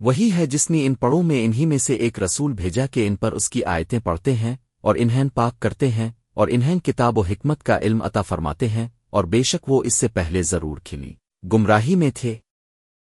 وہی ہے جس نے ان پڑوں میں انہی میں سے ایک رسول بھیجا کہ ان پر اس کی آیتیں پڑھتے ہیں اور انہیں پاک کرتے ہیں اور انہیں کتاب و حکمت کا علم عطا فرماتے ہیں اور بے شک وہ اس سے پہلے ضرور کھلی۔ گمراہی میں تھے۔